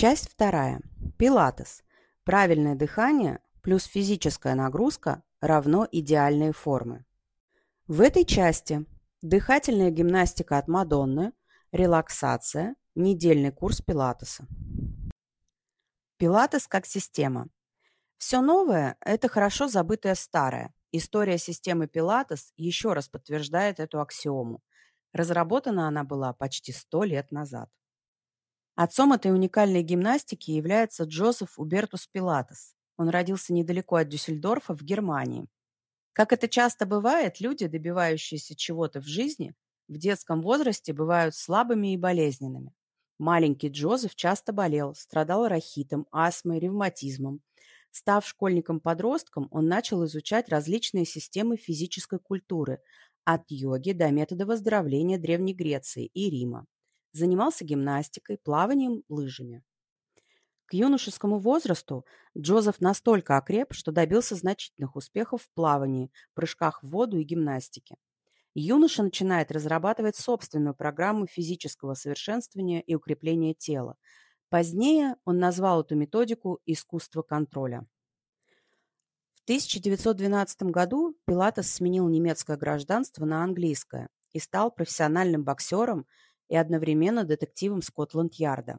Часть вторая. Пилатес. Правильное дыхание плюс физическая нагрузка равно идеальные формы. В этой части дыхательная гимнастика от Мадонны, релаксация, недельный курс пилатеса. Пилатес как система. Все новое – это хорошо забытое старое. История системы Пилатес еще раз подтверждает эту аксиому. Разработана она была почти сто лет назад. Отцом этой уникальной гимнастики является Джозеф Убертус Пилатес. Он родился недалеко от Дюссельдорфа в Германии. Как это часто бывает, люди, добивающиеся чего-то в жизни, в детском возрасте бывают слабыми и болезненными. Маленький Джозеф часто болел, страдал рахитом, астмой, ревматизмом. Став школьником-подростком, он начал изучать различные системы физической культуры, от йоги до метода выздоровления Древней Греции и Рима. Занимался гимнастикой, плаванием, лыжами. К юношескому возрасту Джозеф настолько окреп, что добился значительных успехов в плавании, прыжках в воду и гимнастике. Юноша начинает разрабатывать собственную программу физического совершенствования и укрепления тела. Позднее он назвал эту методику «искусство контроля». В 1912 году Пилатес сменил немецкое гражданство на английское и стал профессиональным боксером и одновременно детективом Скотланд-Ярда.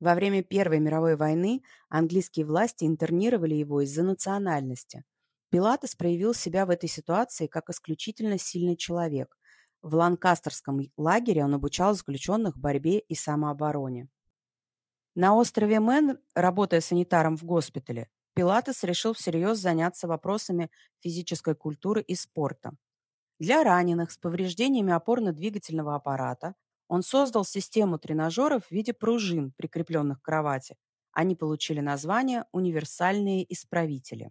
Во время Первой мировой войны английские власти интернировали его из-за национальности. Пилатес проявил себя в этой ситуации как исключительно сильный человек. В Ланкастерском лагере он обучал заключенных борьбе и самообороне. На острове Мэн, работая санитаром в госпитале, Пилатес решил всерьез заняться вопросами физической культуры и спорта. Для раненых с повреждениями опорно-двигательного аппарата он создал систему тренажеров в виде пружин, прикрепленных к кровати. Они получили название «универсальные исправители».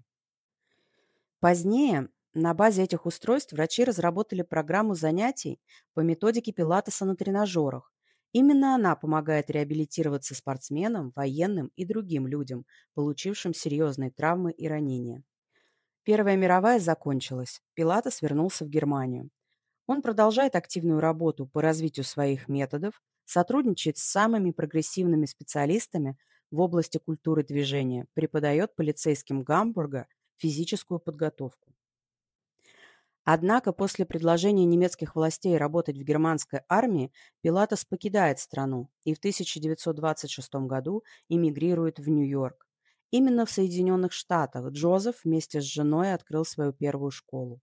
Позднее на базе этих устройств врачи разработали программу занятий по методике пилатеса на тренажерах. Именно она помогает реабилитироваться спортсменам, военным и другим людям, получившим серьезные травмы и ранения. Первая мировая закончилась. Пилатес вернулся в Германию. Он продолжает активную работу по развитию своих методов, сотрудничает с самыми прогрессивными специалистами в области культуры движения, преподает полицейским Гамбурга физическую подготовку. Однако после предложения немецких властей работать в германской армии Пилатес покидает страну и в 1926 году эмигрирует в Нью-Йорк. Именно в Соединенных Штатах Джозеф вместе с женой открыл свою первую школу.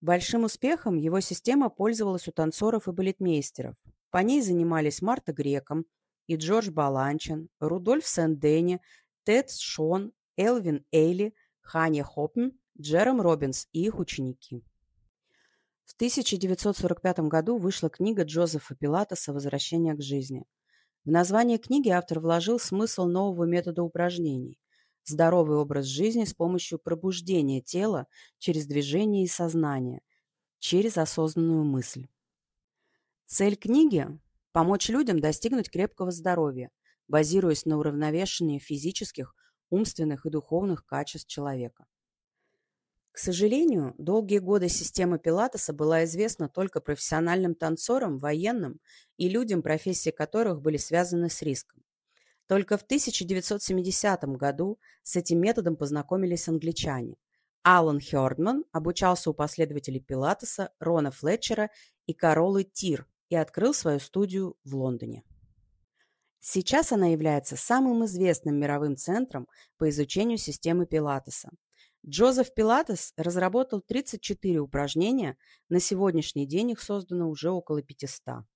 Большим успехом его система пользовалась у танцоров и балетмейстеров. По ней занимались Марта Греком и Джордж Баланчин, Рудольф Сен-Дени, Тед Шон, Элвин Эйли – Ханя Хоппен, Джером Робинс и их ученики. В 1945 году вышла книга Джозефа Пилатеса «Возвращение к жизни». В название книги автор вложил смысл нового метода упражнений – здоровый образ жизни с помощью пробуждения тела через движение и сознание, через осознанную мысль. Цель книги – помочь людям достигнуть крепкого здоровья, базируясь на уравновешении физических, умственных и духовных качеств человека. К сожалению, долгие годы система Пилатеса была известна только профессиональным танцорам, военным и людям, профессии которых были связаны с риском. Только в 1970 году с этим методом познакомились англичане. Алан Хёрдман обучался у последователей Пилатеса, Рона Флетчера и Каролы Тир и открыл свою студию в Лондоне. Сейчас она является самым известным мировым центром по изучению системы Пилатеса. Джозеф Пилатес разработал 34 упражнения, на сегодняшний день их создано уже около 500.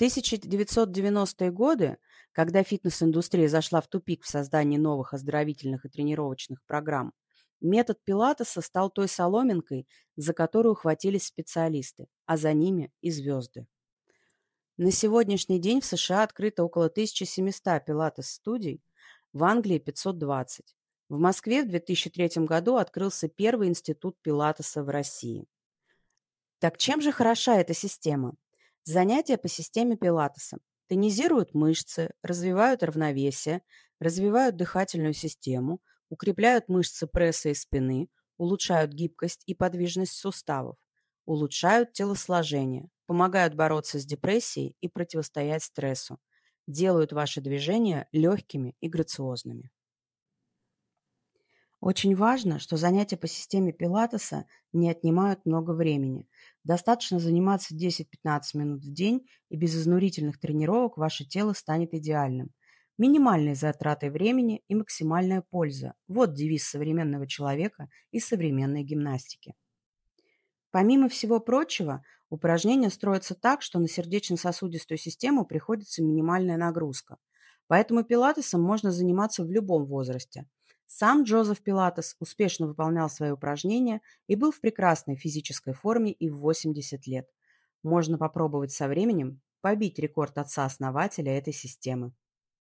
В 1990-е годы, когда фитнес-индустрия зашла в тупик в создании новых оздоровительных и тренировочных программ, метод Пилатеса стал той соломинкой, за которую хватились специалисты, а за ними и звезды. На сегодняшний день в США открыто около 1700 пилатес-студий, в Англии 520. В Москве в 2003 году открылся первый институт пилатеса в России. Так чем же хороша эта система? Занятия по системе пилатеса тонизируют мышцы, развивают равновесие, развивают дыхательную систему, укрепляют мышцы пресса и спины, улучшают гибкость и подвижность суставов, улучшают телосложение, помогают бороться с депрессией и противостоять стрессу, делают ваши движения легкими и грациозными. Очень важно, что занятия по системе пилатеса не отнимают много времени. Достаточно заниматься 10-15 минут в день, и без изнурительных тренировок ваше тело станет идеальным. Минимальные затраты времени и максимальная польза – вот девиз современного человека и современной гимнастики. Помимо всего прочего, упражнения строятся так, что на сердечно-сосудистую систему приходится минимальная нагрузка. Поэтому пилатесом можно заниматься в любом возрасте – сам Джозеф Пилатес успешно выполнял свои упражнения и был в прекрасной физической форме и в 80 лет. Можно попробовать со временем побить рекорд отца-основателя этой системы.